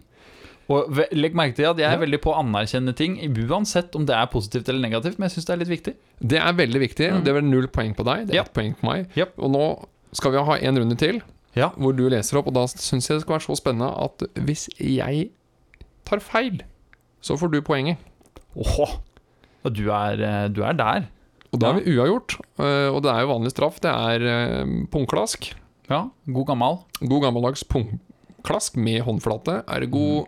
Og legg merke til at jeg er Ja. veldig på å anerkjenne ting, uansett om det er positivt eller negativt, men jeg syns det er litt viktig. Det er veldig viktig. Mm. Det vel null poeng på deg. Det er Ja. ett poeng på meg. Japp. Og nå skal vi ha en runde til Ja. hvor du leser opp, og da syns jeg det skal være så spennende at hvis jeg tar feil, så får du poenget. Åh, og du er, eh, du er der. Og da er vi uavgjort, øh, og det er jo vanlig straff. Det er punktklask pungklask. Ja, god gammel. God gammeldags pungklask med håndflate. Er det god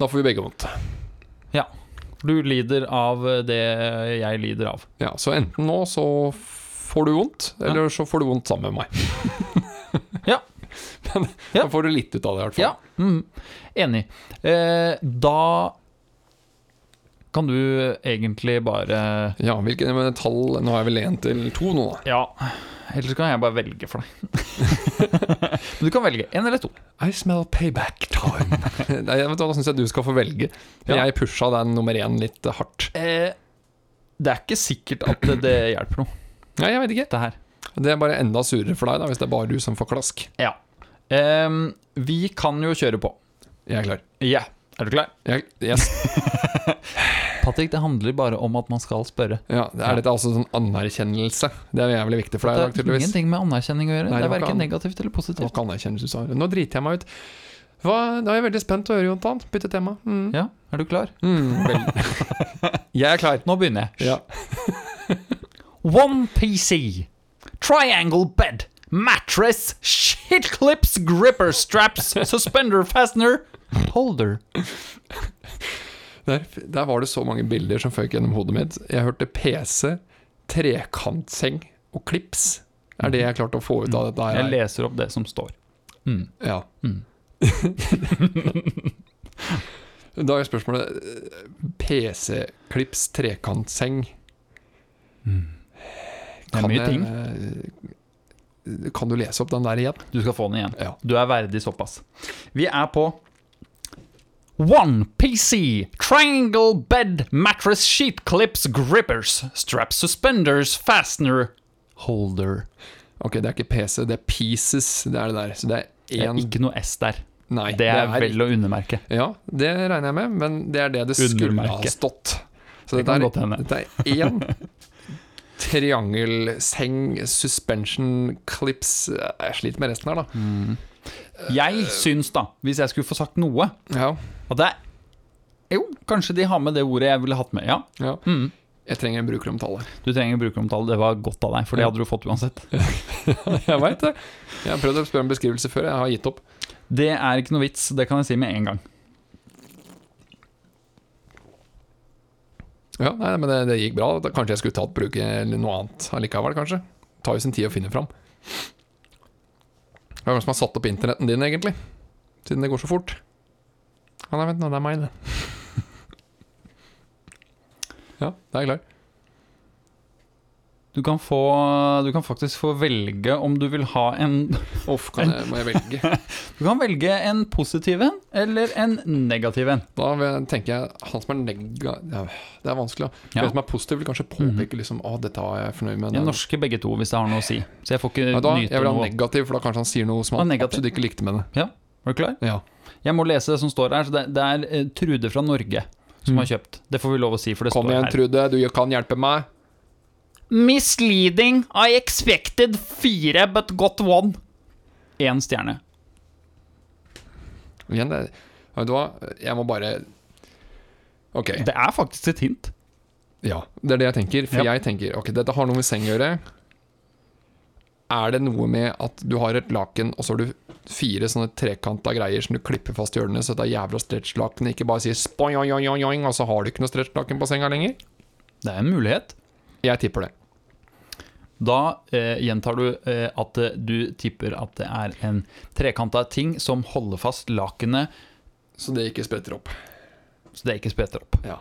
Da får vi begge vondt. Ja. Du lider av det jeg lider av. Ja, så enten nå så får du vondt, eller så får du vondt sammen med meg. Ja. Men Ja. da får du litt ut av det, i hvert fall. Ja, mm, enig. Eh, da kan du egentlig bare Ja, hvilke tall Nå er vel én til to nå, da. Ja, ellers kan jeg bare velge for deg. Men du kan velge én eller to. I smell payback time. Nei, vet du hva, Da syns jeg du skal få velge. For Ja. Jeg pusha den nummer én litt hardt. Eh, det er ikke sikkert at det, det hjelper noe, Nei, jeg vet ikke. det. Det er bare enda surere for deg, da, hvis det er bare du som får klask. Ja. Ehm, vi kan jo kjøre på. Jeg er klar. Ja. Er du klar? Jeg, yes. Patrick, det handler bare om at man skal spørre. ja, er dette altså sånn anerkjennelse? Det er jævlig viktig for deg i dag, har tydeligvis. ingenting med anerkjenning å gjøre. Nei, det det er verken negativt eller positivt. Nå driter jeg meg ut. Hva, da er jeg veldig spent å høre, Jontan. Bytte tema. Mm. Ja, er du klar? Mm, jeg er klar. Nå begynner jeg. Ja. One PC. Triangle bed. Mattress. Shit clips. Gripper straps. Suspender fastener. Holder. Der, der var det så mange bilder som føk gjennom hodet mitt. Jeg hørte PC, trekantseng og klips. Det er det jeg klarte å få ut av dette her Jeg leser opp det som står. Mm. Ja. Mm. da er spørsmålet eh, PC-klips, trekantseng Det er mye ting. ting. Kan du lese opp den der igjen? Du skal få den igjen. Ja. Du er verdig såpass. Vi er på One PC, triangle bed, mattress sheet clips, grippers, strap suspenders, fastener, holder. Ok, det er ikke PC, det er pieces. Det er det der. Så det er Det er én ikke noe S der. Nei, Det er vel å undermerke. Ja, det regner jeg med, men det er det det skulle ha stått. Så Det dette er, dette er én triangelseng, suspension clips Jeg sliter med resten her, da. Mm. Jeg syns, da, hvis jeg skulle få sagt noe, Ja, at det er Jo, kanskje de har med det ordet jeg ville hatt med. Ja, ja. mm. Jeg trenger en brukeromtale. du trenger en brukeromtale. Det var godt av deg, for det hadde du fått uansett. jeg veit det. Jeg har prøvd å spørre om beskrivelse før, jeg har gitt opp. Det er ikke noe vits, det kan jeg si med en gang. Ja, nei, men det, det gikk bra. Kanskje jeg skulle tatt bruke noe annet allikevel, kanskje. Tar jo sin tid å finne fram. Hvem er det som har satt opp internetten din, egentlig? Siden det går så fort. Ja, nei, vent nå, det er meg, det. ja, det er jeg klar. Du kan, få, du kan faktisk få velge om du vil ha en kan jeg, må jeg velge? Du kan velge en positiv en eller en negativ en. Da tenker jeg han som er nega... Det er vanskelig. Ja. Den som er positiv, vil kanskje påpeke liksom, å, dette har jeg fornøyd med. Den norske begge to, hvis det har noe å si. Så jeg får ikke ja, da, nyte jeg vil ha noe. negativ, for da kanskje han sier noe som han absolutt ikke likte med det. Ja, er du klar? Ja. Jeg må lese det som står her. Så det, det er eh, Trude fra Norge som har kjøpt. Det får vi lov å si, for det Kom står igjen, her. Trude, du kan hjelpe meg. Misleading. I expected fire, but got one. Én stjerne. Igjen, det, vet du hva, jeg må bare Ok, Det er faktisk et hint. ja, det er det jeg tenker. For Ja. jeg tenker, ok, dette har noe med seng å gjøre. Er det noe med at du har et laken, og så har du fire sånne trekanta greier som du klipper fast i hjørnet, så dette jævla stretchlakenet ikke bare sier spoing, oing, oing, oing, og så har du ikke noe stretchlaken på senga lenger? Det er en mulighet. Jeg tipper det. Da eh, gjentar du eh, at eh, du tipper at det er en trekanta ting som holder fast lakenet Så det ikke spretter opp. så det ikke spretter opp. Ja.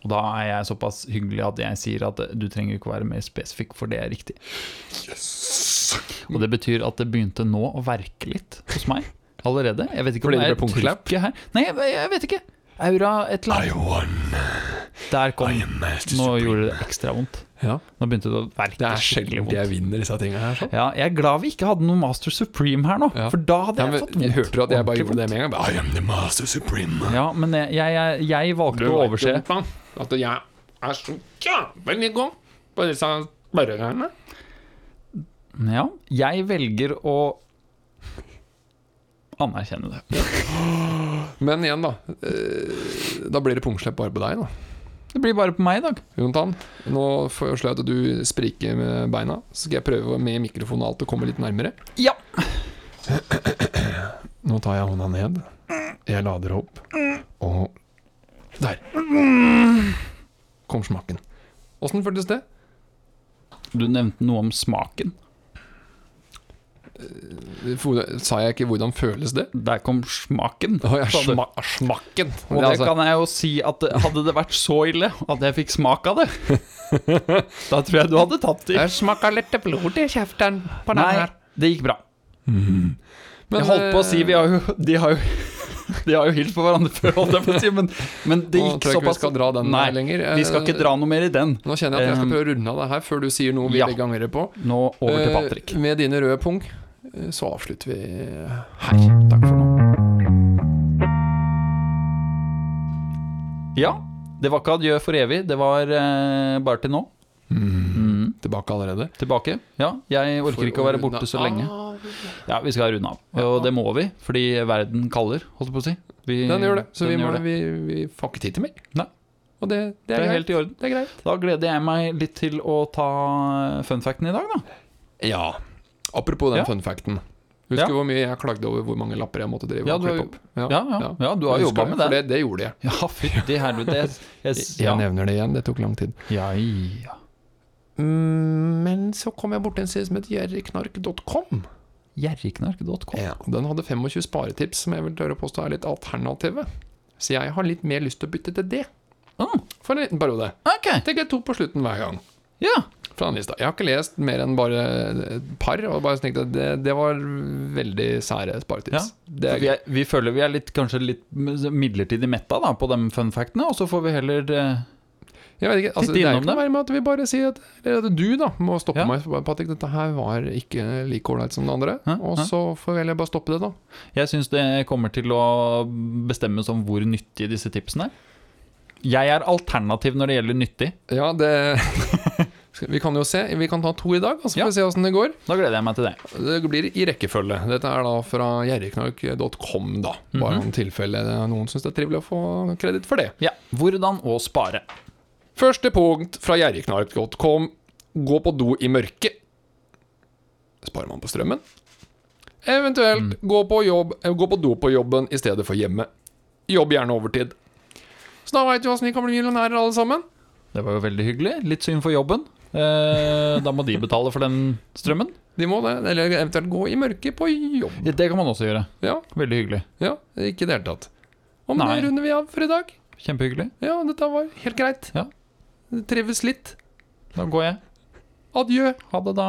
Og da er jeg såpass hyggelig at jeg sier at eh, du trenger ikke være mer spesifikk, for det er riktig. Yes. Og det betyr at det begynte nå å verke litt hos meg allerede. Jeg vet ikke Fordi om det er trykket her. Nei, jeg, jeg vet ikke. Aura et eller annet. Der kom Nå gjorde det ekstra vondt. Ja. Nå begynte det å verke Det er sjelden jeg vinner disse tingene her. Sånn. Ja, jeg er glad vi ikke hadde noe Master Supreme her nå, Ja. for da hadde Ja, jeg men, fått vondt. hørte du at jeg bare gjorde det med en gang? I am the master supreme. Ja, men jeg, jeg, jeg, valgte å overse. At jeg er så jævlig god på disse spørregreiene. Ja, jeg velger å anerkjenne det. Men igjen, da. eh, Da blir det pungslepp bare på deg, da. Det blir bare på meg i dag. Jontan, nå foreslår jeg at du spriker med beina. Så skal jeg prøve med mikrofonen og alt å komme litt nærmere. Ja. Nå tar jeg hånda ned. Jeg lader opp. Og der. Kom smaken. Åssen føltes det? Du nevnte noe om smaken. Hvor- Sa jeg ikke 'hvordan føles det'? Der kom smaken. Oh, ja, sma smaken. Og Det det altså- kan jeg jo si at hadde det vært så ille at jeg fikk smak av det, da tror jeg du hadde tatt det. Jeg smaka litt blod i kjeften på den Nei, her. det gikk bra. Men, Jeg holdt på å si eh, vi har jo, De har jo De har jo hilst på hverandre før, holdt jeg på å si, men, men det Nå gikk tror jeg ikke vi såpass skal dra den Nei, lenger. vi skal ikke dra noe mer i den. Nå kjenner jeg at jeg skal prøve å runde av det her før du sier noe vi ja. begge angrer på. Nå over til Eh, Patrick. Med dine røde pung, eh, så avslutter vi her. takk for nå. Ja, det var ikke adjø for evig, det var eh, bare til nå. Mm. tilbake allerede. Tilbake. Ja, jeg orker ikke å være borte så lenge. Ja, vi skal runde av. Og det må vi, fordi verden kaller, holdt jeg på å si. Vi, Den gjør det, så vi, må, gjør det. vi, vi får ikke tid til mer. Nei. Og det, det, Det er, er greit. helt i orden. Det er greit. Da gleder jeg meg litt til å ta fun facten i dag, da. Ja. Apropos den Ja. fun facten. Husker Ja. du hvor mye jeg klagde over hvor mange lapper jeg måtte drive Ja, og klippe opp? Ja, ja, ja, du har jobba med med For det. det. Det gjorde jeg. Ja, fytti helvete. Jeg, jeg, Jeg nevner det igjen, det tok lang tid. ja, ja. Mm, men så kom jeg borti en side som het Jerriknark.com Jerriknark.com Ja, den hadde 25 sparetips som jeg vil tørre å påstå er litt alternative. Så jeg har litt mer lyst til å bytte til det Ah, for en liten periode. Okay. Tenker jeg to på slutten hver gang. Ja. Fra den lista. Jeg har ikke lest mer enn bare et par, og bare tenkte at det, det var veldig sære sparetips. Det er Vi, er, vi føler vi er litt, kanskje litt midlertidig metta da, på de fun factene, og så får vi heller eh, Jeg vet ikke, altså, Det er ikke noe med at vi bare sier at, eller at du da må stoppe Ja. meg Patrick, dette her var ikke like ålreit som det andre. Hæ? Og så får vel jeg bare stoppe det, da. Jeg syns det kommer til å bestemmes om hvor nyttige disse tipsene er. Jeg er alternativ når det gjelder nyttig. Ja, det Vi kan jo se. Vi kan ta to i dag, så får Ja. vi se åssen det går. Da gleder jeg meg til det. Det blir i rekkefølge. Dette er da fra gjerrigknark.com, da. Bare Mhm. om tilfelle noen syns det er trivelig å få kreditt for det. Ja, Hvordan å spare. Første punkt fra gjerrigknark.com. Gå på do i mørket. Sparer man på strømmen? Eventuelt gå, på jobb, eh, gå på do på jobben i stedet for hjemme. Jobb gjerne overtid. Så da veit vi åssen vi kan bli millionærer alle sammen. Det var jo veldig hyggelig. Litt synd for jobben. Eh, da må de betale for den strømmen. De må det. Eller eventuelt gå i mørket på jobb. Det kan man også gjøre. Ja, Veldig hyggelig. ja ikke i det hele tatt. Og med Nei. det runder vi av for i dag. Kjempehyggelig. Ja, dette var helt greit. Ja. Trives litt. Da går jeg. Adjø. Ha det, da.